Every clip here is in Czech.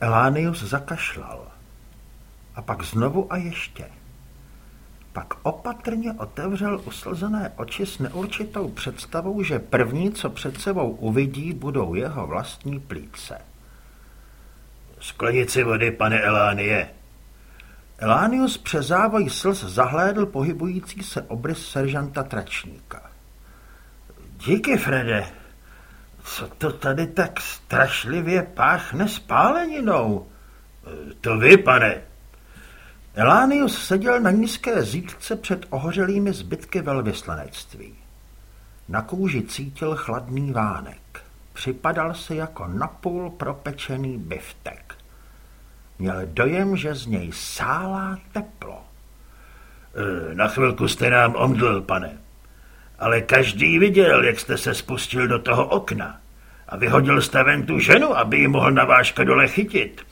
Elánius zakašlal. A pak znovu a ještě. Pak opatrně otevřel uslzené oči s neurčitou představou, že první, co před sebou uvidí, budou jeho vlastní plíce. Sklenici vody, pane Elánie. Elánius přes závoj slz zahlédl pohybující se obrys seržanta Tračníka. Díky, Frede. Co to tady tak strašlivě páchne spáleninou? To vy, pane. Elánius seděl na nízké zítce před ohořelými zbytky velvyslanectví. Na kůži cítil chladný vánek. Připadal se jako napůl propečený biftek. Měl dojem, že z něj sálá teplo. E, na chvilku jste nám omdl, pane. Ale každý viděl, jak jste se spustil do toho okna a vyhodil jste ven tu ženu, aby ji mohl na váška dole chytit.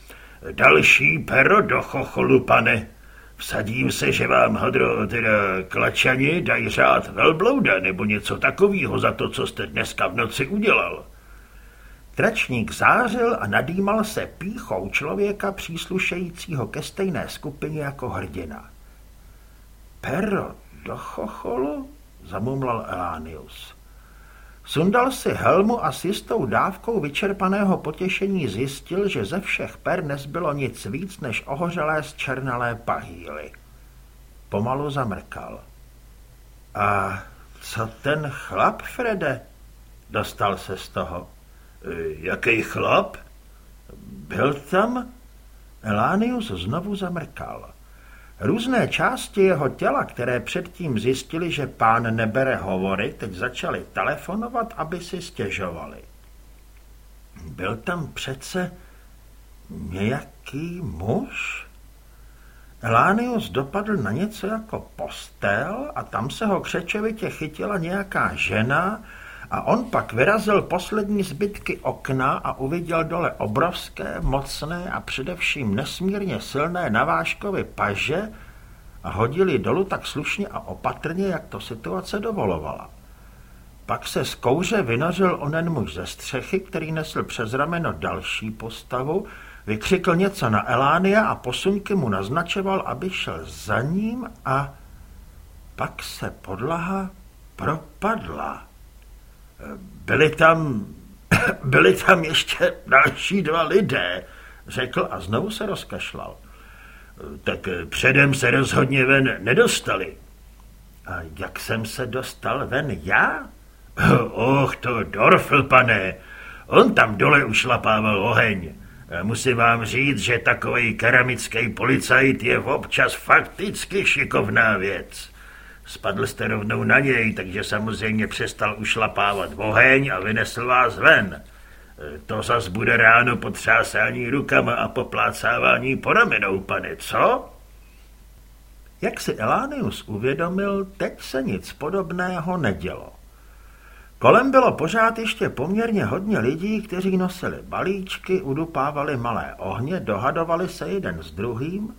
Další pero do chocholu, pane. Vsadím se, že vám hodro, teda klačani dají řád velblouda nebo něco takového za to, co jste dneska v noci udělal. Tračník zářil a nadýmal se píchou člověka příslušejícího ke stejné skupině jako hrdina. Pero do chocholu? Zamumlal Elánius. Sundal si helmu a s jistou dávkou vyčerpaného potěšení zjistil, že ze všech per nezbylo nic víc než ohořelé zčernalé pahýly. Pomalu zamrkal. A co ten chlap, Frede? Dostal se z toho. Jaký chlap? Byl tam? Elánius znovu zamrkal. Různé části jeho těla, které předtím zjistili, že pán nebere hovory, teď začali telefonovat, aby si stěžovali. Byl tam přece nějaký muž? Elánius dopadl na něco jako postel a tam se ho křečevitě chytila nějaká žena a on pak vyrazil poslední zbytky okna a uviděl dole obrovské, mocné a především nesmírně silné navážkovy paže a hodili dolů tak slušně a opatrně, jak to situace dovolovala. Pak se z kouře vynořil onen muž ze střechy, který nesl přes rameno další postavu, vykřikl něco na Elánia a posunky mu naznačoval, aby šel za ním a pak se podlaha propadla. Byli tam, byli tam ještě další dva lidé, řekl a znovu se rozkašlal. Tak předem se rozhodně ven nedostali. A jak jsem se dostal ven já? Och, to Dorfl, pane. On tam dole ušlapával oheň. Musím vám říct, že takový keramický policajt je občas fakticky šikovná věc. Spadl jste rovnou na něj, takže samozřejmě přestal ušlapávat oheň a vynesl vás ven. To zas bude ráno potřásání rukama a poplácávání po ramenou, pane, co? Jak si Elánius uvědomil, teď se nic podobného nedělo. Kolem bylo pořád ještě poměrně hodně lidí, kteří nosili balíčky, udupávali malé ohně, dohadovali se jeden s druhým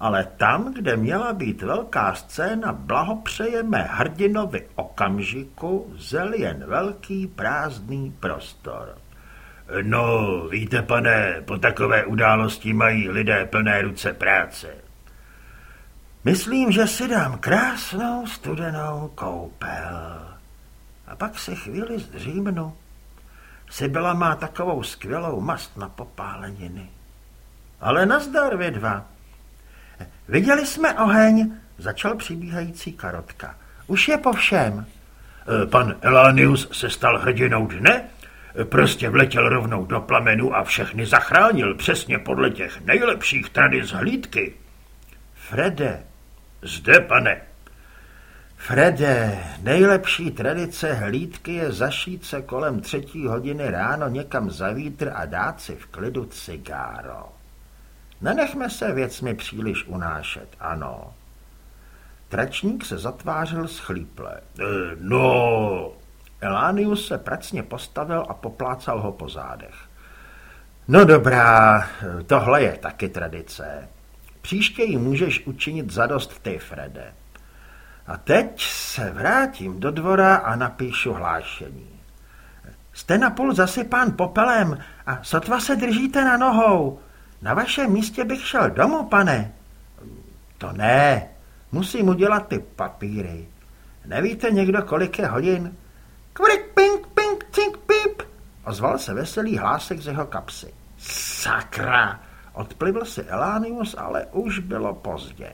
ale tam, kde měla být velká scéna, blahopřejeme hrdinovi okamžiku, zel jen velký prázdný prostor. No, víte, pane, po takové události mají lidé plné ruce práce. Myslím, že si dám krásnou studenou koupel. A pak se chvíli zdřímnu. Sybila má takovou skvělou mast na popáleniny. Ale nazdar vy dva. Viděli jsme oheň, začal přibíhající karotka. Už je po všem. E, pan Elánius se stal hrdinou dne? E, prostě vletěl rovnou do plamenu a všechny zachránil přesně podle těch nejlepších tradic hlídky. Frede. Zde, pane. Frede, nejlepší tradice hlídky je zašít se kolem třetí hodiny ráno někam za vítr a dát si v klidu cigáro. Nenechme se věcmi příliš unášet, ano. Tračník se zatvářil schlíple. E, no... Elánius se pracně postavil a poplácal ho po zádech. No dobrá, tohle je taky tradice. Příště ji můžeš učinit zadost ty, Frede. A teď se vrátím do dvora a napíšu hlášení. Jste napůl zasypán popelem a sotva se držíte na nohou. Na vašem místě bych šel domů, pane. To ne, musím udělat ty papíry. Nevíte někdo, kolik je hodin? Kvrik, ping, ping, cink, pip. Ozval se veselý hlásek z jeho kapsy. Sakra! Odplivl si Elánius, ale už bylo pozdě.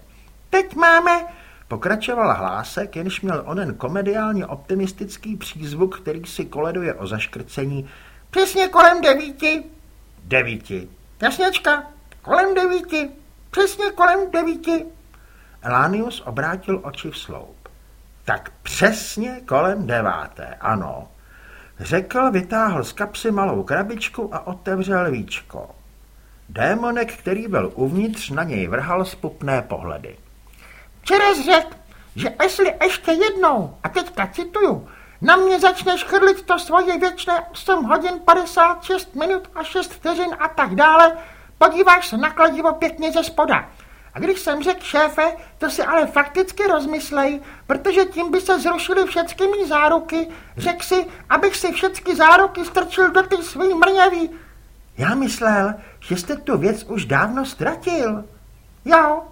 Teď máme, pokračoval hlásek, jenž měl onen komediálně optimistický přízvuk, který si koleduje o zaškrcení. Přesně kolem devíti. Devíti. Jasněčka, kolem devíti. Přesně kolem devíti. Elánius obrátil oči v sloup. Tak přesně kolem deváté, ano. Řekl, vytáhl z kapsy malou krabičku a otevřel víčko. Démonek, který byl uvnitř, na něj vrhal spupné pohledy. Čerez řekl, že jestli ještě jednou, a teďka cituju, na mě začneš chrlit to svoje věčné 8 hodin 56 minut a 6 vteřin a tak dále, podíváš se na kladivo pěkně ze spoda. A když jsem řekl šéfe, to si ale fakticky rozmyslej, protože tím by se zrušily všechny mý záruky. Řekl si, abych si všechny záruky strčil do ty svý mrňavý. Já myslel, že jste tu věc už dávno ztratil. Jo.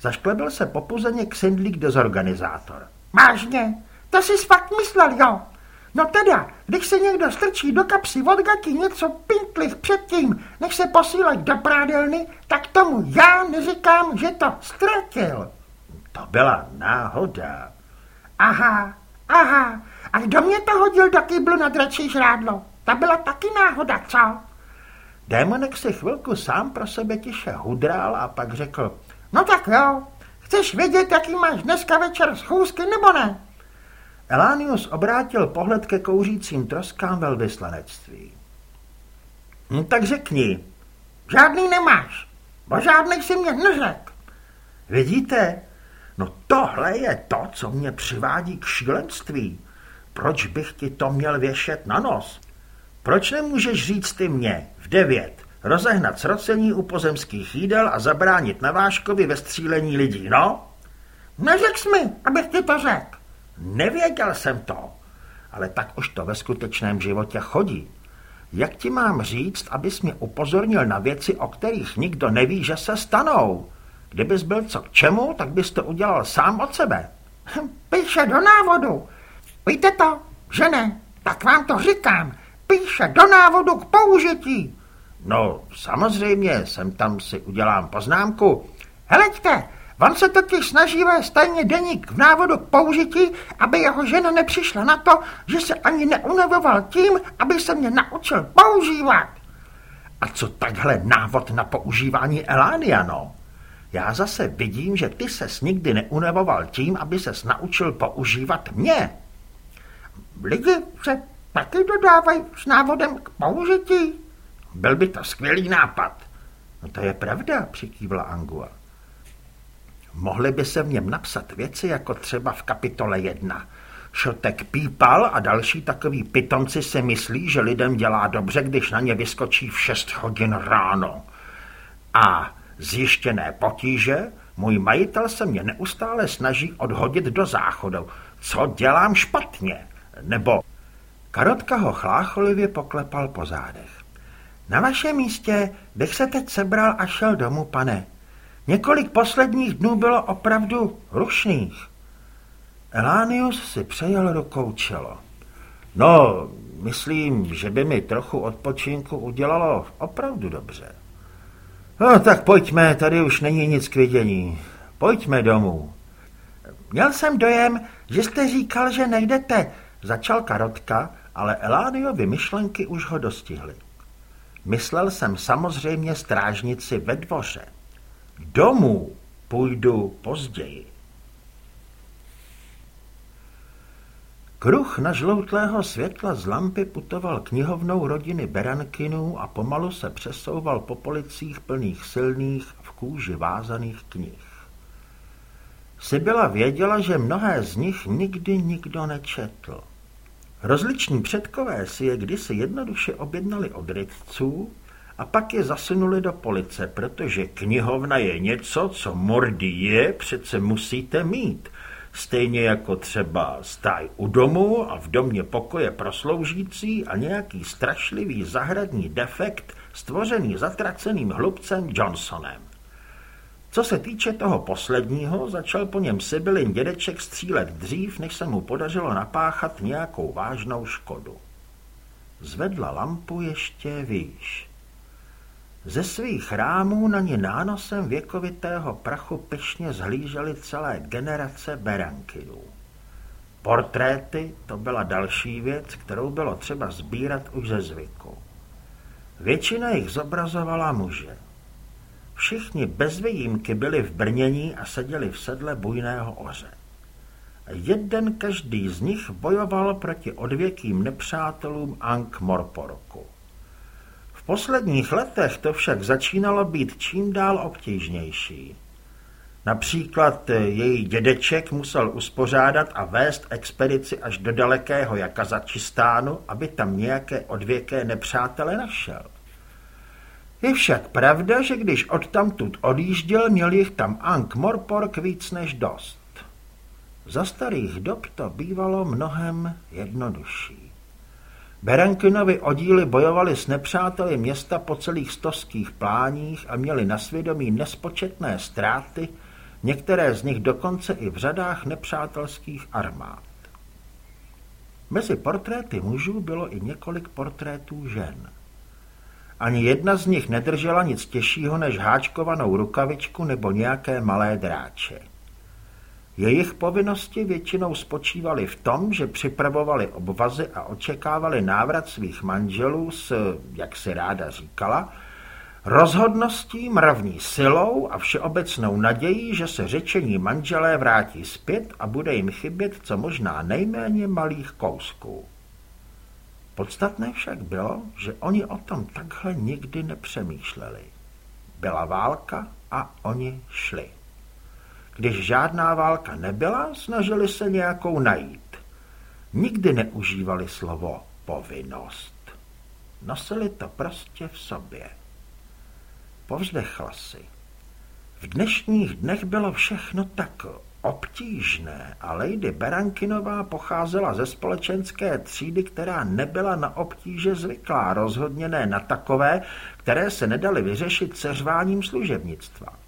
Zašklebil se popuzeně Ksindlík dezorganizátor. Vážně? To jsi fakt myslel, jo? No teda, když se někdo strčí do kapsy od gaky něco pintlich předtím, než se posílají do prádelny, tak tomu já neříkám, že to ztratil. To byla náhoda. Aha, aha. A kdo mě to hodil do kýblu na dračí žrádlo? To byla taky náhoda, co? Démonek si chvilku sám pro sebe tiše hudrál a pak řekl, no tak jo, chceš vědět, jaký máš dneska večer schůzky, nebo ne? Elánius obrátil pohled ke kouřícím troskám velvyslanectví. Hm, tak řekni. Žádný nemáš. Bo žádný si mě neřek. Vidíte, no tohle je to, co mě přivádí k šílenství. Proč bych ti to měl věšet na nos? Proč nemůžeš říct ty mě v devět, rozehnat srocení u pozemských jídel a zabránit navážkovi ve střílení lidí, no? Neřek mi, abych ti to řekl. Nevěděl jsem to, ale tak už to ve skutečném životě chodí. Jak ti mám říct, abys mě upozornil na věci, o kterých nikdo neví, že se stanou? Kdybys byl co k čemu, tak bys to udělal sám od sebe. Hm, píše do návodu. Víte to, že ne? Tak vám to říkám. Píše do návodu k použití. No, samozřejmě, sem tam si udělám poznámku. Heleďte, On se totiž snaží vést tajně deník v návodu k použití, aby jeho žena nepřišla na to, že se ani neunavoval tím, aby se mě naučil používat. A co takhle návod na používání Elániano? Já zase vidím, že ty ses nikdy neunavoval tím, aby ses naučil používat mě. Lidi se taky dodávají s návodem k použití. Byl by to skvělý nápad. No to je pravda, přikývla Angua. Mohli by se v něm napsat věci jako třeba v kapitole 1. Šotek pípal a další takový pitomci si myslí, že lidem dělá dobře, když na ně vyskočí v 6 hodin ráno. A zjištěné potíže, můj majitel se mě neustále snaží odhodit do záchodu. Co dělám špatně? Nebo... Karotka ho chlácholivě poklepal po zádech. Na vašem místě bych se teď sebral a šel domů, pane. Několik posledních dnů bylo opravdu rušných. Elánius si přejel rukou čelo. No, myslím, že by mi trochu odpočinku udělalo opravdu dobře. No, tak pojďme, tady už není nic k vidění. Pojďme domů. Měl jsem dojem, že jste říkal, že nejdete, začal Karotka, ale Elániovi myšlenky už ho dostihly. Myslel jsem samozřejmě strážnici ve dvoře. Domů půjdu později. Kruh na žloutlého světla z lampy putoval knihovnou rodiny Berankinů a pomalu se přesouval po policích plných silných, v kůži vázaných knih. Sybila věděla, že mnohé z nich nikdy nikdo nečetl. Rozliční předkové si je kdysi jednoduše objednali od rytců a pak je zasunuli do police, protože knihovna je něco, co mordy je, přece musíte mít. stejně jako třeba stáj u domu a v domě pokoje prosloužící a nějaký strašlivý zahradní defekt stvořený zatraceným hlubcem Johnsonem. Co se týče toho posledního, začal po něm Sibylin dědeček střílet dřív, než se mu podařilo napáchat nějakou vážnou škodu. Zvedla lampu ještě výš. Ze svých rámů na ně nánosem věkovitého prachu pyšně zhlížely celé generace berankidů. Portréty to byla další věc, kterou bylo třeba sbírat už ze zvyku. Většina jich zobrazovala muže. Všichni bez výjimky byli v brnění a seděli v sedle bujného oře. Jeden každý z nich bojoval proti odvěkým nepřátelům Ankh Morporoku. Posledních letech to však začínalo být čím dál obtížnější. Například její dědeček musel uspořádat a vést expedici až do dalekého Jakazačistánu, aby tam nějaké odvěké nepřátele našel. Je však pravda, že když odtamtud odjížděl, měl jich tam Ank Morpork víc než dost. Za starých dob to bývalo mnohem jednodušší. Berenkinovi oddíly bojovali s nepřáteli města po celých stovských pláních a měli na svědomí nespočetné ztráty, některé z nich dokonce i v řadách nepřátelských armád. Mezi portréty mužů bylo i několik portrétů žen. Ani jedna z nich nedržela nic těžšího než háčkovanou rukavičku nebo nějaké malé dráče. Jejich povinnosti většinou spočívaly v tom, že připravovali obvazy a očekávali návrat svých manželů s, jak si ráda říkala, rozhodností, mravní silou a všeobecnou nadějí, že se řečení manželé vrátí zpět a bude jim chybět co možná nejméně malých kousků. Podstatné však bylo, že oni o tom takhle nikdy nepřemýšleli. Byla válka a oni šli. Když žádná válka nebyla, snažili se nějakou najít. Nikdy neužívali slovo povinnost. Nosili to prostě v sobě. Povzdechla si. V dnešních dnech bylo všechno tak obtížné a Lady Berankinová pocházela ze společenské třídy, která nebyla na obtíže zvyklá, rozhodně ne na takové, které se nedaly vyřešit seřváním služebnictva.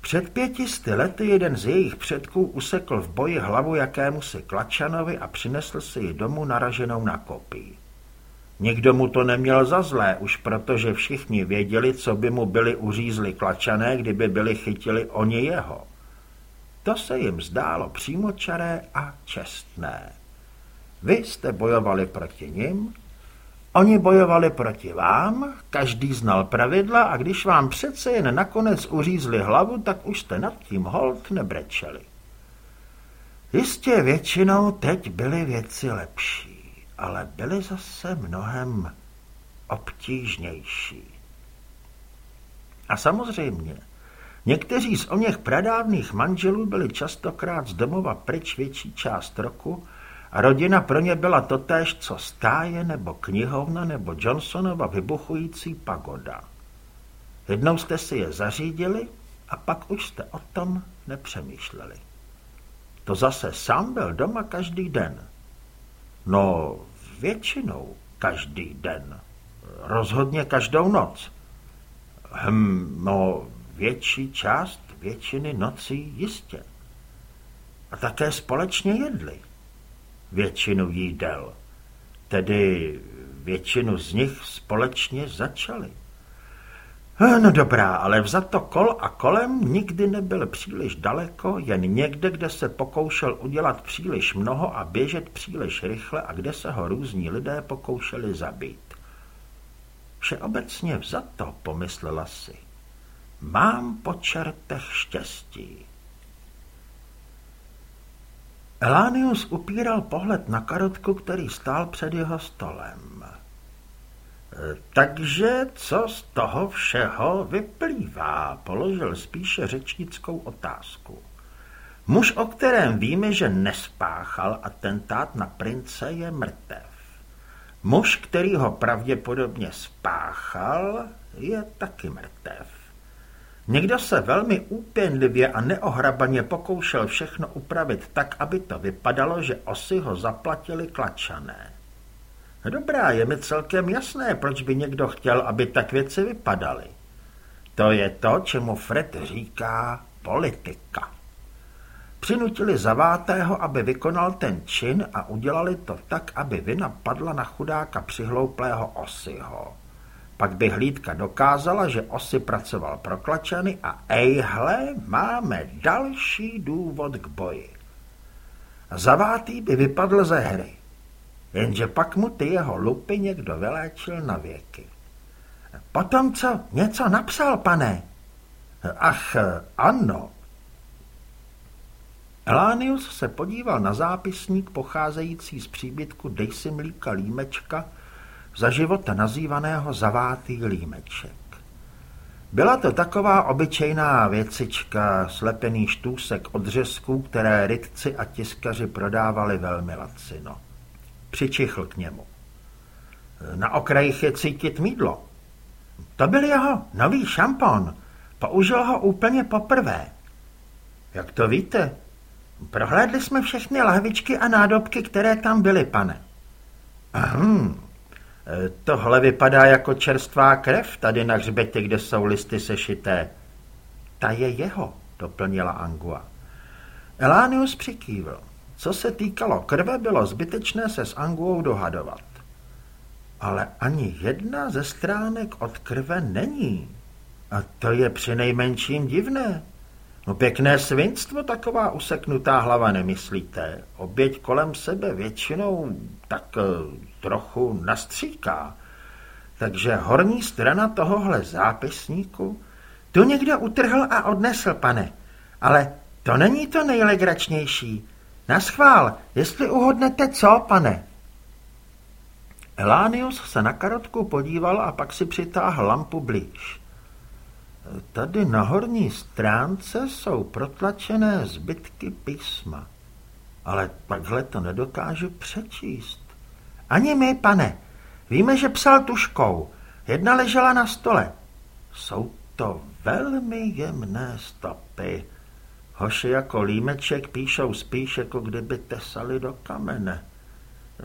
Před pětisty lety jeden z jejich předků usekl v boji hlavu jakému si Klačanovi a přinesl si ji domů naraženou na kopii. Nikdo mu to neměl za zlé, už protože všichni věděli, co by mu byli uřízli Klačané, kdyby byli chytili oni jeho. To se jim zdálo přímočaré a čestné. Vy jste bojovali proti nim, oni bojovali proti vám, každý znal pravidla a když vám přece jen nakonec uřízli hlavu, tak už jste nad tím hold nebrečeli. Jistě většinou teď byly věci lepší, ale byly zase mnohem obtížnější. A samozřejmě, Někteří z oněch pradávných manželů byli častokrát z domova pryč větší část roku rodina pro ně byla totéž, co stáje nebo knihovna nebo Johnsonova vybuchující pagoda. Jednou jste si je zařídili a pak už jste o tom nepřemýšleli. To zase sám byl doma každý den. No, většinou každý den. Rozhodně každou noc. Hm, no, větší část většiny nocí jistě. A také společně jedli většinu jídel, tedy většinu z nich společně začali. No dobrá, ale vzato kol a kolem nikdy nebyl příliš daleko, jen někde, kde se pokoušel udělat příliš mnoho a běžet příliš rychle a kde se ho různí lidé pokoušeli zabít. Všeobecně vzato, pomyslela si. Mám po čertech štěstí. Elánius upíral pohled na karotku, který stál před jeho stolem. Takže co z toho všeho vyplývá, položil spíše řečnickou otázku. Muž, o kterém víme, že nespáchal atentát na prince, je mrtev. Muž, který ho pravděpodobně spáchal, je taky mrtev. Někdo se velmi úpěnlivě a neohrabaně pokoušel všechno upravit tak, aby to vypadalo, že osy ho zaplatili klačané. Dobrá, je mi celkem jasné, proč by někdo chtěl, aby tak věci vypadaly. To je to, čemu Fred říká politika. Přinutili zavátého, aby vykonal ten čin a udělali to tak, aby vina padla na chudáka přihlouplého Osiho. Pak by hlídka dokázala, že Osy pracoval pro klačany a ejhle, máme další důvod k boji. Zavátý by vypadl ze hry, jenže pak mu ty jeho lupy někdo vyléčil na věky. Potom co? Něco napsal, pane? Ach, ano. Elánius se podíval na zápisník pocházející z příbytku Dejsi Mlíka Límečka, za života nazývaného zavátý límeček. Byla to taková obyčejná věcička, slepený štůsek odřezků, které rytci a tiskaři prodávali velmi lacino. Přičichl k němu. Na okrajích je cítit mídlo. To byl jeho nový šampon. Použil ho úplně poprvé. Jak to víte? Prohlédli jsme všechny lahvičky a nádobky, které tam byly, pane. Hm, tohle vypadá jako čerstvá krev tady na hřbetě, kde jsou listy sešité. Ta je jeho, doplnila Angua. Elánius přikývl. Co se týkalo krve, bylo zbytečné se s Anguou dohadovat. Ale ani jedna ze stránek od krve není. A to je přinejmenším divné. No pěkné svinstvo taková useknutá hlava, nemyslíte? Oběť kolem sebe většinou tak eh, trochu nastříká. Takže horní strana tohohle zápisníku tu někdo utrhl a odnesl, pane. Ale to není to nejlegračnější. Naschvál, jestli uhodnete co, pane? Elánius se na karotku podíval a pak si přitáhl lampu blíž. Tady na horní stránce jsou protlačené zbytky písma, ale takhle to nedokážu přečíst. Ani my, pane. Víme, že psal tuškou. Jedna ležela na stole. Jsou to velmi jemné stopy. Hoši jako límeček píšou spíš, jako kdyby tesali do kamene.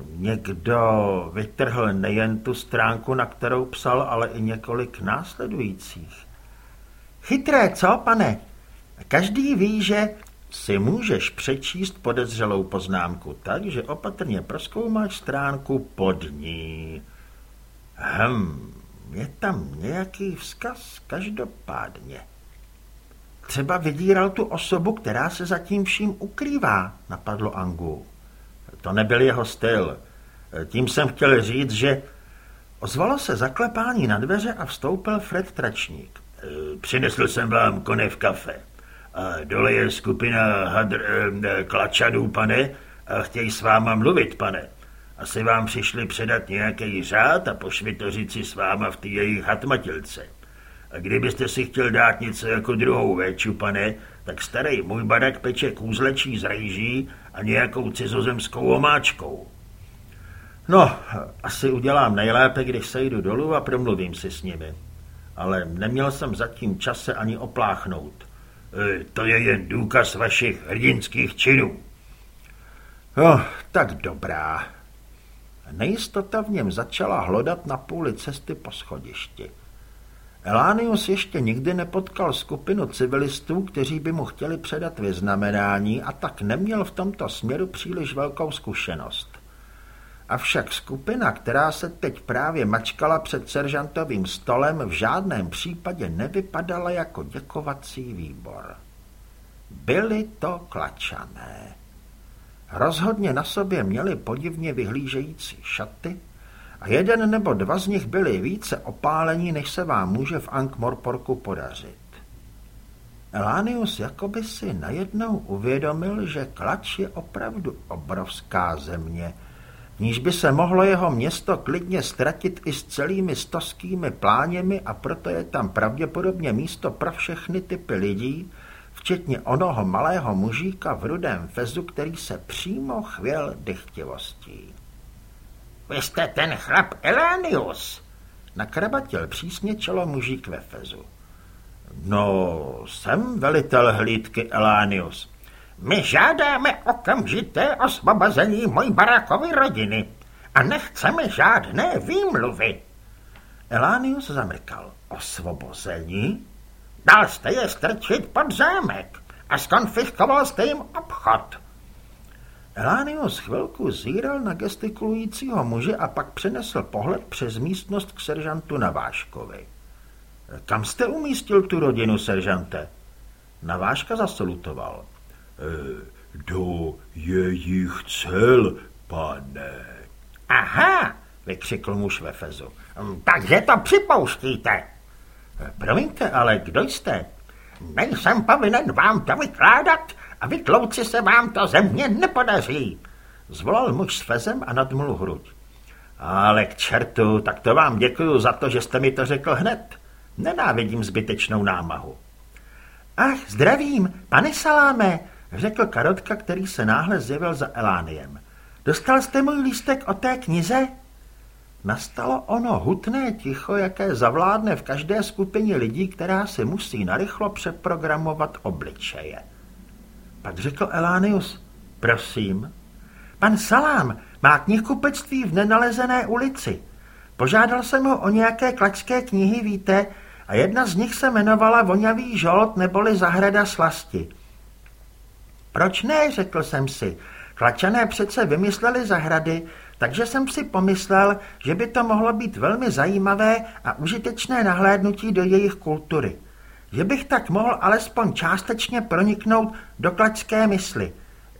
Někdo vytrhl nejen tu stránku, na kterou psal, ale i několik následujících. Chytré, co, pane? Každý ví, že si můžeš přečíst podezřelou poznámku tak, že opatrně proskoumáš stránku pod ní. Hm, je tam nějaký vzkaz každopádně. Třeba vydíral tu osobu, která se za tím vším ukrývá, napadlo Angu. To nebyl jeho styl. Tím jsem chtěl říct, že... Ozvalo se zaklepání na dveře a vstoupil Fred Tračník. Přinesl jsem vám konev kafe. A dole je skupina hadr, eh, klačanů, pane, a chtějí s váma mluvit, pane. Asi vám přišli předat nějaký řád a pošvitořit si s váma v té jejich hatmatilce. A kdybyste si chtěl dát něco jako druhou véču, pane, tak starý můj barak peče kůzlečí z rejží a nějakou cizozemskou omáčkou. No, asi udělám nejlépe, když sejdu dolů a promluvím si s nimi. Ale neměl jsem zatím čase ani opláchnout. E, to je jen důkaz vašich hrdinských činů. No, tak dobrá. Nejistota v něm začala hlodat na půli cesty po schodišti. Elánius ještě nikdy nepotkal skupinu civilistů, kteří by mu chtěli předat vyznamenání a tak neměl v tomto směru příliš velkou zkušenost. Avšak skupina, která se teď právě mačkala před seržantovým stolem, v žádném případě nevypadala jako děkovací výbor. Byli to klačané. Rozhodně na sobě měli podivně vyhlížející šaty a jeden nebo dva z nich byli více opálení, než se vám může v Ankh-Morporku podařit. Elánius jakoby si najednou uvědomil, že Klač je opravdu obrovská země – níž by se mohlo jeho město klidně ztratit i s celými stoskými pláněmi a proto je tam pravděpodobně místo pro všechny typy lidí, včetně onoho malého mužíka v rudém fezu, který se přímo chvěl dychtivostí. Vy jste ten chlap Elánius, nakrabatil přísně čelo mužík ve fezu. No, jsem velitel hlídky Elánius. My žádáme okamžité osvobození mojí barakovy rodiny a nechceme žádné výmluvy. Elánius zamrkal. Osvobození? Dal jste je strčit pod zámek a skonfiskoval jste jim obchod. Elánius chvilku zíral na gestikulujícího muže a pak přenesl pohled přes místnost k seržantu Naváškovi. Kam jste umístil tu rodinu, seržante? Naváška zasalutoval. E, do jejich cel, pane. Aha, vykřikl muž ve fezu. Hm, takže to připouštíte. E, promiňte, ale kdo jste? Nejsem povinen vám to vykládat a vytlouci se vám to ze mě nepodaří. Zvolal muž s fezem a nadmul hruď. Ale k čertu, tak to vám děkuju za to, že jste mi to řekl hned. Nenávidím zbytečnou námahu. Ach, zdravím, pane Saláme, řekl Karotka, který se náhle zjevil za Elániem. Dostal jste můj lístek o té knize? Nastalo ono hutné ticho, jaké zavládne v každé skupině lidí, která si musí narychlo přeprogramovat obličeje. Pak řekl Elánius, prosím. Pan Salám má knihkupectví v nenalezené ulici. Požádal jsem ho o nějaké klačské knihy, víte, a jedna z nich se jmenovala Vonavý žolt neboli Zahrada slasti. Proč ne, řekl jsem si. Klačané přece vymysleli zahrady, takže jsem si pomyslel, že by to mohlo být velmi zajímavé a užitečné nahlédnutí do jejich kultury. Že bych tak mohl alespoň částečně proniknout do klačské mysli.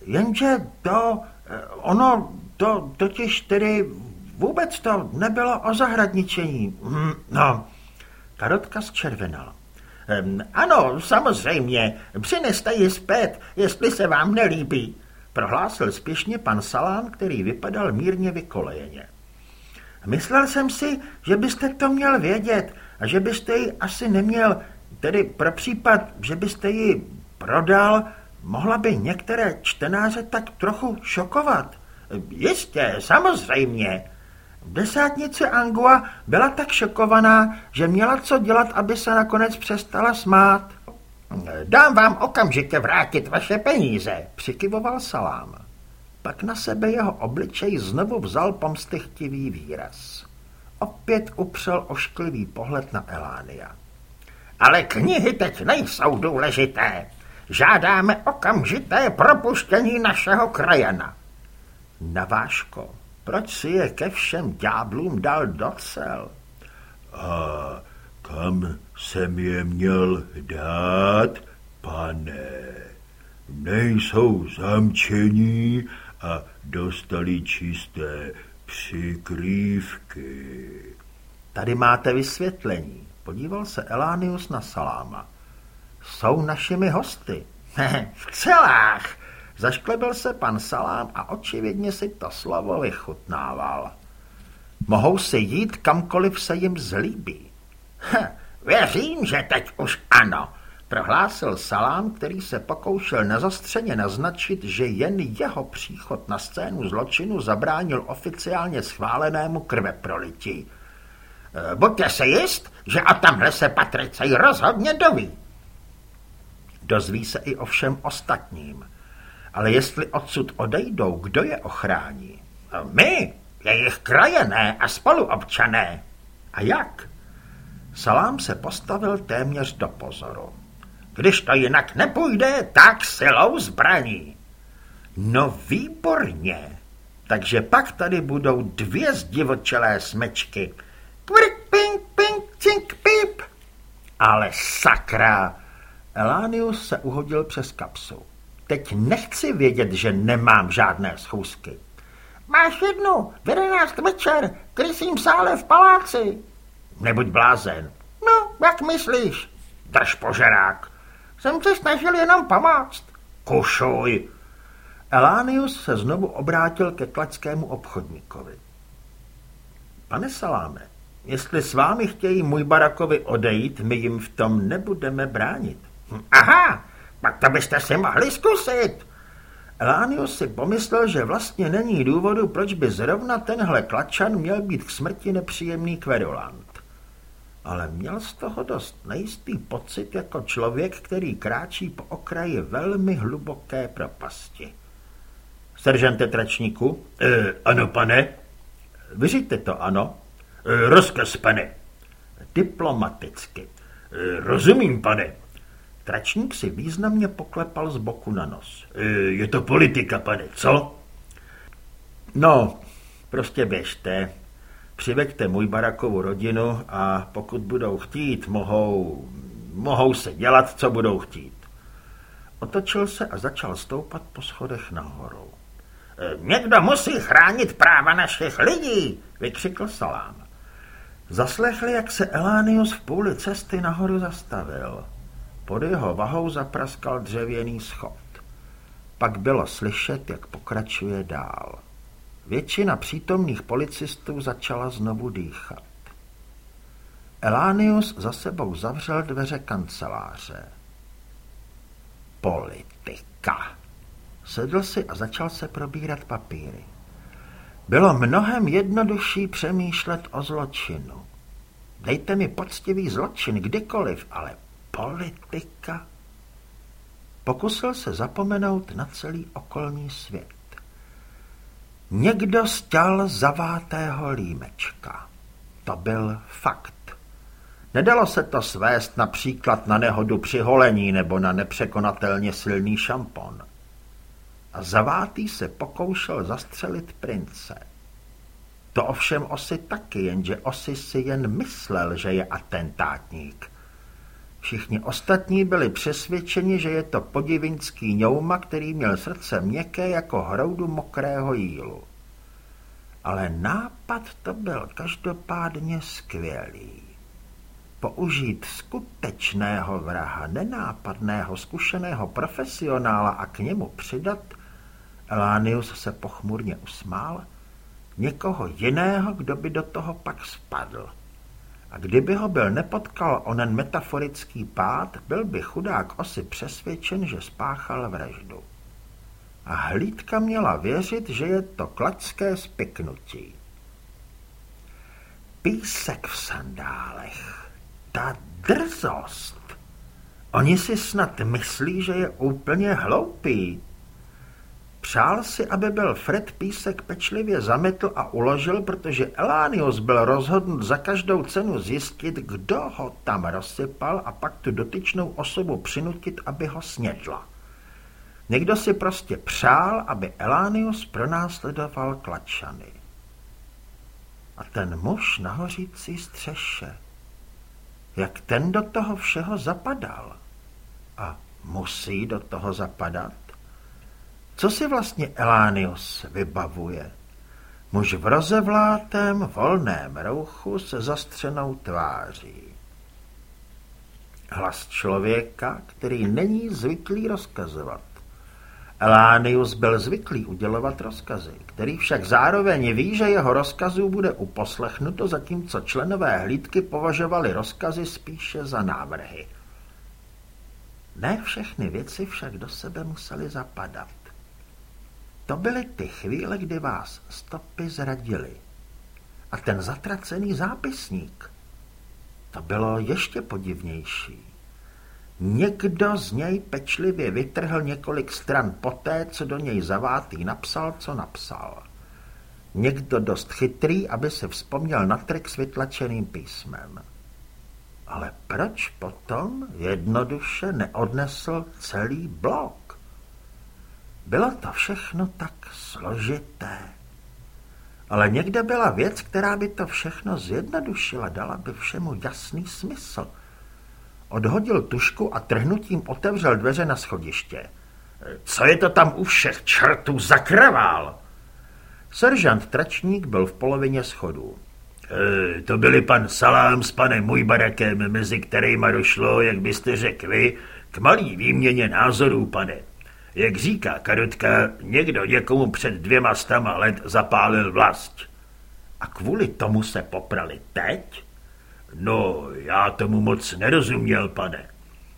Jenže to, eh, ono, to totiž tedy vůbec to nebylo o zahradničení. Hm, no, Karotka zčervenala. Um, ano, samozřejmě, přineste ji zpět, jestli se vám nelíbí, prohlásil spěšně pan Salán, který vypadal mírně vykolejeně. Myslel jsem si, že byste to měl vědět a že byste ji asi neměl, tedy pro případ, že byste ji prodal, mohla by některé čtenáře tak trochu šokovat. Jistě, samozřejmě, Desátnice Angua byla tak šokovaná, že měla co dělat, aby se nakonec přestala smát. Dám vám okamžitě vrátit vaše peníze, přikyvoval Salám. Pak na sebe jeho obličej znovu vzal pomstychtivý výraz. Opět upřel ošklivý pohled na Elánia. Ale knihy teď nejsou důležité. Žádáme okamžité propuštění našeho krajana. Naváško, proč si je ke všem ďáblům dal docel? A kam jsem je měl dát, pane? Nejsou zamčení a dostali čisté přikrývky. Tady máte vysvětlení. Podíval se Elánius na Saláma. Jsou našimi hosty. v celách, Zašklebil se pan Salám a očividně si to slovo vychutnával. Mohou si jít kamkoliv se jim zlíbí. Hm, věřím, že teď už ano, prohlásil Salám, který se pokoušel nezastřeně naznačit, že jen jeho příchod na scénu zločinu zabránil oficiálně schválenému krveprolití. E, buďte si jist, že o tamhle se Patricej rozhodně doví. Dozví se i o všem ostatním. Ale jestli odsud odejdou, kdo je ochrání? My, jejich krajené a spoluobčané. A jak? Salám se postavil téměř do pozoru. Když to jinak nepůjde, tak silou zbraní. No výborně. Takže pak tady budou dvě zdivočelé smečky. Kvrik, ping, ping, cink, píp. Ale sakra! Elánius se uhodil přes kapsu. Teď nechci vědět, že nemám žádné schůzky. Máš jednu, v jedenáct večer, krysím sále v paláci. Nebuď blázen. No, jak myslíš? Drž požerák. Jsem se snažil jenom pomoct. Kušuj. Elánius se znovu obrátil ke klačskému obchodníkovi. Pane Saláme, jestli s vámi chtějí můj barakovi odejít, my jim v tom nebudeme bránit. Aha, pak to byste si mohli zkusit. Elánius si pomyslel, že vlastně není důvodu, proč by zrovna tenhle klačan měl být k smrti nepříjemný kverulant. ale měl z toho dost nejistý pocit jako člověk, který kráčí po okraji velmi hluboké propasti. Seržante tračníku? E, ano, pane. Vyřiďte to, ano. E, rozkaz, pane. Diplomaticky. E, rozumím, pane. Tračník si významně poklepal z boku na nos. E, je to politika, pane, co? No, prostě běžte. Přiveďte můj barakovou rodinu a pokud budou chtít, mohou, mohou se dělat, co budou chtít. Otočil se a začal stoupat po schodech nahoru. E, někdo musí chránit práva našich lidí, vykřikl Salám. Zaslechli, jak se Elánius v půli cesty nahoru zastavil. Pod jeho vahou zapraskal dřevěný schod. Pak bylo slyšet, jak pokračuje dál. Většina přítomných policistů začala znovu dýchat. Elánius za sebou zavřel dveře kanceláře. Politika. Sedl si a začal se probírat papíry. Bylo mnohem jednodušší přemýšlet o zločinu. Dejte mi poctivý zločin kdykoliv, ale politika. Pokusil se zapomenout na celý okolní svět. Někdo stěl zavátého límečka. To byl fakt. Nedalo se to svést například na nehodu při holení nebo na nepřekonatelně silný šampon. A zavátý se pokoušel zastřelit prince. To ovšem Osy taky, jenže Osy si jen myslel, že je atentátník. Všichni ostatní byli přesvědčeni, že je to podivinský ňouma, který měl srdce měkké jako hroudu mokrého jílu. Ale nápad to byl každopádně skvělý. Použít skutečného vraha, nenápadného, zkušeného profesionála a k němu přidat, Elánius se pochmurně usmál, někoho jiného, kdo by do toho pak spadl. A kdyby ho byl nepotkal onen metaforický pád, byl by chudák osy přesvědčen, že spáchal vraždu. A hlídka měla věřit, že je to klačské spiknutí. Písek v sandálech. Ta drzost. Oni si snad myslí, že je úplně hloupý, Přál si, aby byl Fred písek pečlivě zametl a uložil, protože Elánius byl rozhodnut za každou cenu zjistit, kdo ho tam rozsypal a pak tu dotyčnou osobu přinutit, aby ho snědla. Někdo si prostě přál, aby Elánius pronásledoval klačany. A ten muž na hořící střeše, jak ten do toho všeho zapadal a musí do toho zapadat, co si vlastně Elánios vybavuje? Muž v rozevlátém volném rouchu se zastřenou tváří. Hlas člověka, který není zvyklý rozkazovat. Elánius byl zvyklý udělovat rozkazy, který však zároveň ví, že jeho rozkazů bude uposlechnuto, zatímco členové hlídky považovali rozkazy spíše za návrhy. Ne všechny věci však do sebe museli zapadat. To byly ty chvíle, kdy vás stopy zradily. A ten zatracený zápisník, to bylo ještě podivnější. Někdo z něj pečlivě vytrhl několik stran poté, co do něj zavátý napsal, co napsal. Někdo dost chytrý, aby se vzpomněl na trik s vytlačeným písmem. Ale proč potom jednoduše neodnesl celý blok? Bylo to všechno tak složité. Ale někde byla věc, která by to všechno zjednodušila, dala by všemu jasný smysl. Odhodil tušku a trhnutím otevřel dveře na schodiště. Co je to tam u všech čertů zakravál? Seržant Tračník byl v polovině schodů. E, to byli pan Salám s panem můj barakem, mezi kterýma došlo, jak byste řekli, k malý výměně názorů, pane. Jak říká Karotka, někdo někomu před dvěma stama let zapálil vlast. A kvůli tomu se poprali teď? No, já tomu moc nerozuměl, pane.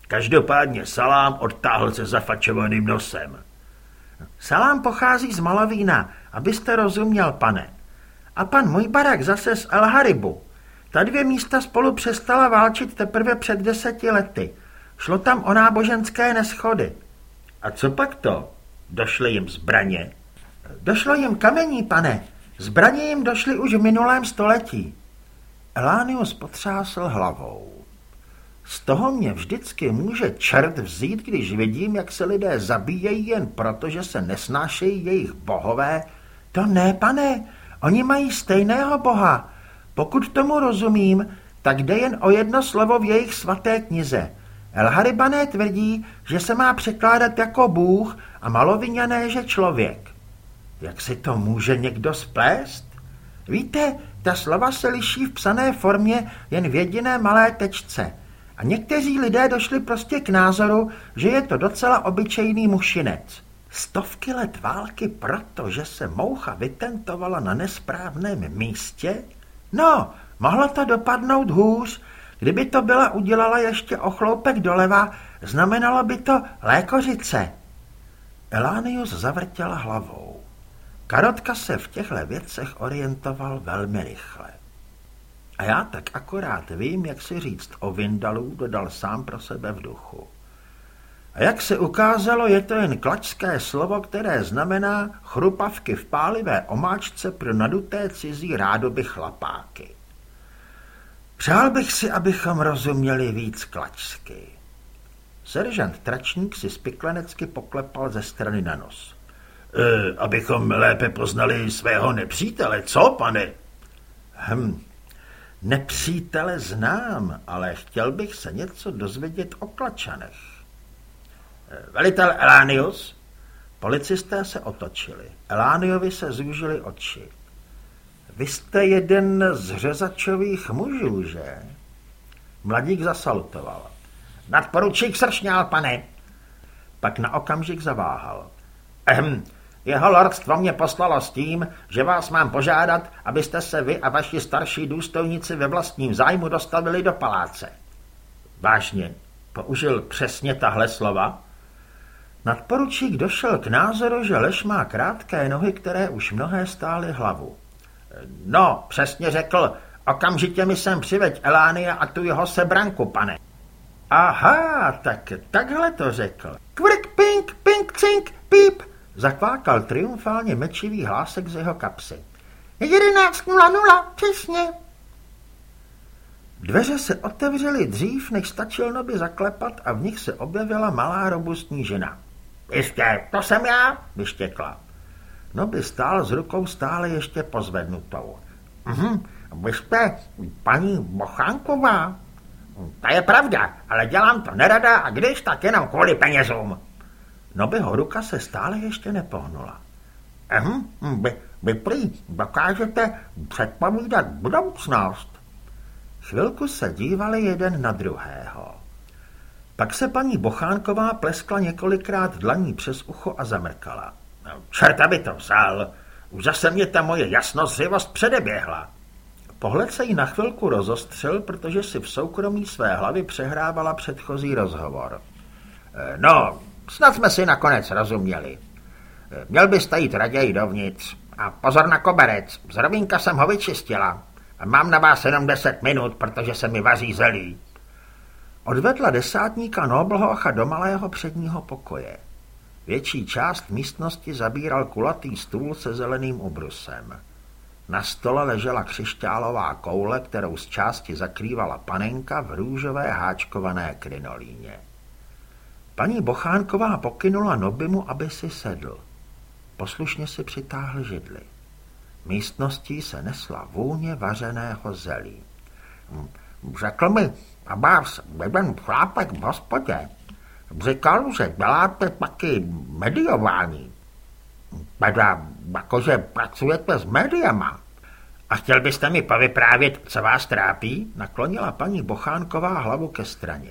Každopádně salám odtáhl se zafačovaným nosem. Salám pochází z Malavína, abyste rozuměl, pane. A pan můj barak zase z El Haribu. Ta dvě místa spolu přestala válčit teprve před deseti lety. Šlo tam o náboženské neschody. A co pak to? Došly jim zbraně? Došlo jim kamení, pane. Zbraně jim došly už v minulém století. Elánius potřásl hlavou. Z toho mě vždycky může čert vzít, když vidím, jak se lidé zabíjejí jen proto, že se nesnášejí jejich bohové. To ne, pane, oni mají stejného boha. Pokud tomu rozumím, tak jde jen o jedno slovo v jejich svaté knize. Elharibané tvrdí, že se má překládat jako bůh a maloviňané, že člověk. Jak si to může někdo splést? Víte, ta slova se liší v psané formě jen v jediné malé tečce. A někteří lidé došli prostě k názoru, že je to docela obyčejný mušinec. Stovky let války proto, že se moucha vytentovala na nesprávném místě? No, mohlo to dopadnout hůř. Kdyby to byla udělala ještě o chloupek doleva, znamenalo by to lékořice. Elánius zavrtěla hlavou. Karotka se v těchto věcech orientoval velmi rychle. A já tak akorát vím, jak si říct o Vindalu, dodal sám pro sebe v duchu. A jak se ukázalo, je to jen klačské slovo, které znamená chrupavky v pálivé omáčce pro naduté cizí rádoby chlapáky. Přál bych si, abychom rozuměli víc klačsky. Seržant Tračník si spiklenecky poklepal ze strany na nos. E, abychom lépe poznali svého nepřítele, co, pane? Hm, nepřítele znám, ale chtěl bych se něco dozvědět o klačanech. E, velitel Elánius? Policisté se otočili. Elániovi se zúžily oči. Vy jste jeden z řezačových mužů, že? Mladík zasalutoval. Nadporučík sršňál, pane. Pak na okamžik zaváhal. Ehm, jeho lordstvo mě poslalo s tím, že vás mám požádat, abyste se vy a vaši starší důstojníci ve vlastním zájmu dostavili do paláce. Vážně, použil přesně tahle slova? Nadporučík došel k názoru, že lež má krátké nohy, které už mnohé stály hlavu. No, přesně řekl, okamžitě mi sem přiveď Elánia a tu jeho sebranku, pane. Aha, tak takhle to řekl. Kvrik, pink, pink, cink, píp, zakvákal triumfálně mečivý hlásek z jeho kapsy. 11.00, přesně. Dveře se otevřely dřív, než stačil Noby zaklepat a v nich se objevila malá robustní žena. Jistě, to jsem já, vyštěkla. Noby stál s rukou stále ještě pozvednutou. Mhm, vy jste paní Bochánková? To je pravda, ale dělám to nerada a když tak jenom kvůli penězům. Nobyho ruka se stále ještě nepohnula. Ehm, vy, vy prý dokážete předpovídat budoucnost. Chvilku se dívali jeden na druhého. Pak se paní Bochánková pleskla několikrát dlaní přes ucho a zamrkala. Čerta by to vzal. Už zase mě ta moje jasnozřivost předeběhla. Pohled se jí na chvilku rozostřel, protože si v soukromí své hlavy přehrávala předchozí rozhovor. E, no, snad jsme si nakonec rozuměli. E, měl byste jít raději dovnitř. A pozor na koberec, z jsem ho vyčistila. A mám na vás jenom deset minut, protože se mi vaří zelí. Odvedla desátníka Noblhocha do malého předního pokoje. Větší část místnosti zabíral kulatý stůl se zeleným obrusem. Na stole ležela křišťálová koule, kterou z části zakrývala panenka v růžové háčkované krinolíně. Paní Bochánková pokynula Nobimu, aby si sedl. Poslušně si přitáhl židli. Místností se nesla vůně vařeného zelí. Řekl mi, abás jeden chlápek v hospodě. Říkal, že děláte taky mediování. Teda, jakože pracujete s médiama. A chtěl byste mi povyprávět, co vás trápí? Naklonila paní Bochánková hlavu ke straně.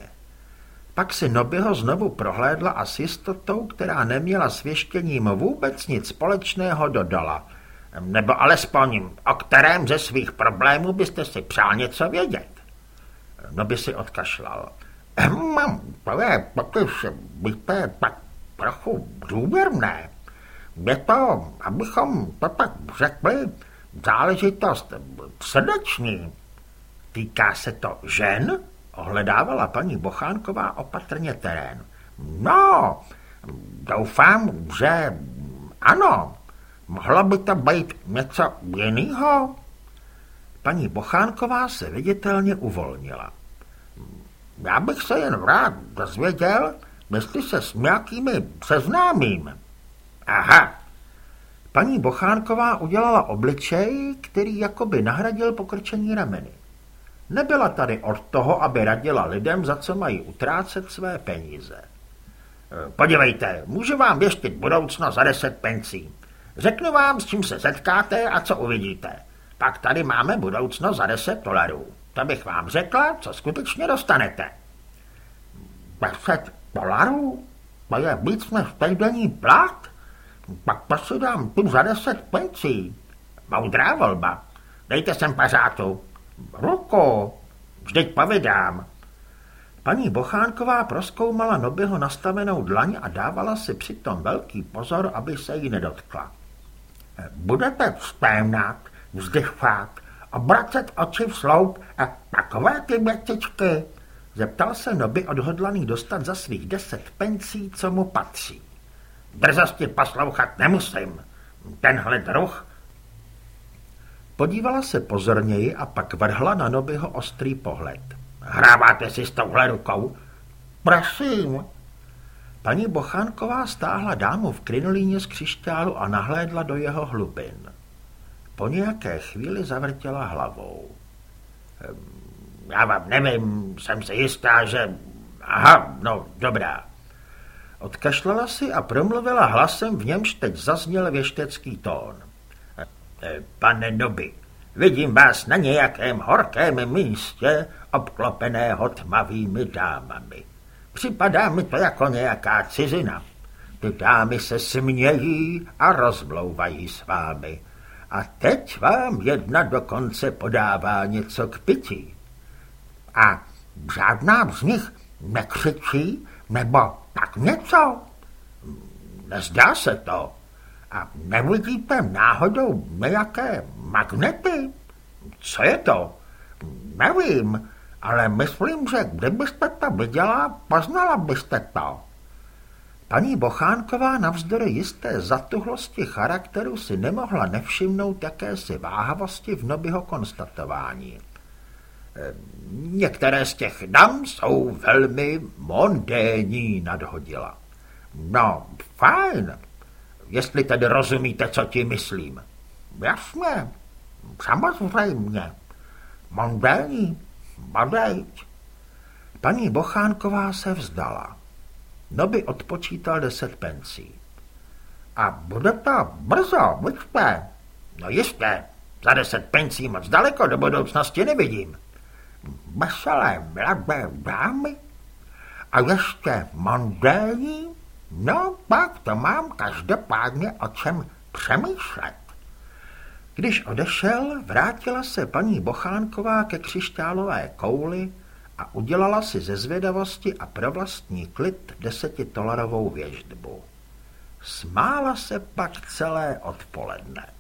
Pak si Nobyho znovu prohlédla a s jistotou, která neměla s věštěním vůbec nic společného, dodala. Nebo alespoň, o kterém ze svých problémů byste si přál něco vědět. Noby si odkašlal. Mám, to je totiž, víte, tak trochu důvěrné. Je to, abychom to tak řekli, záležitost srdeční. Týká se to žen? Ohledávala paní Bochánková opatrně terén. No, doufám, že ano. Mohlo by to být něco jiného? Paní Bochánková se viditelně uvolnila. Já bych se jen rád dozvěděl, jestli se s nějakými seznámím. Aha. Paní Bochánková udělala obličej, který jakoby nahradil pokrčení rameny. Nebyla tady od toho, aby radila lidem, za co mají utrácet své peníze. Podívejte, můžu vám věštit budoucnost za deset pencí. Řeknu vám, s čím se setkáte a co uvidíte. Pak tady máme budoucnost za deset dolarů. To bych vám řekla, co skutečně dostanete. Deset dolarů? To je víc než týdenní plat? Pak to si dám tu za deset pencí. Moudrá volba. Dejte sem pařátu. Ruku, vždyť povídám. Paní Bochánková proskoumala Nobyho nastavenou dlaň a dávala si přitom velký pozor, aby se jí nedotkla. Budete vzpémnat, vzdychat, obracet oči v sloup a takové ty věcičky? Zeptal se Noby odhodlaný dostat za svých deset pencí, co mu patří. Drzosti poslouchat nemusím. Tenhle druh Podívala se pozorněji a pak vrhla na Nobyho ostrý pohled. Hráváte si s touhle rukou? Prosím. Paní Bochánková stáhla dámu v krinolíně z křišťálu a nahlédla do jeho hlubin. Po nějaké chvíli zavrtěla hlavou. Ehm, já vám nevím, jsem si jistá, že... Aha, no, dobrá. Odkašlala si a promluvila hlasem, v němž teď zazněl věštecký tón. Eh, pane Noby, vidím vás na nějakém horkém místě, obklopeného tmavými dámami. Připadá mi to jako nějaká cizina. Ty dámy se smějí a rozmlouvají s vámi. A teď vám jedna dokonce podává něco k pití. A žádná z nich nekřičí, nebo tak něco? Nezdá se to. A nevidíte náhodou nějaké magnety? Co je to? Nevím, ale myslím, že kdybyste to viděla, poznala byste to. Paní Bochánková navzdory jisté zatuhlosti charakteru si nemohla nevšimnout jakési váhavosti v Nobyho konstatování. Ehm, některé z těch dam jsou velmi mondénní, nadhodila. No, fajn, jestli tedy rozumíte, co ti myslím. Jasně, samozřejmě. Mondénní, badejť. Paní Bochánková se vzdala. Noby odpočítal deset pencí. A bude to brzo, buďte. No jistě, za deset pencí moc daleko do budoucnosti nevidím. Veselé mladé dámy? A ještě mondénní? No, pak to mám každopádně o čem přemýšlet. Když odešel, vrátila se paní Bochánková ke křišťálové kouli a udělala si ze zvědavosti a pro vlastní klid desetitolarovou věždbu. Smála se pak celé odpoledne.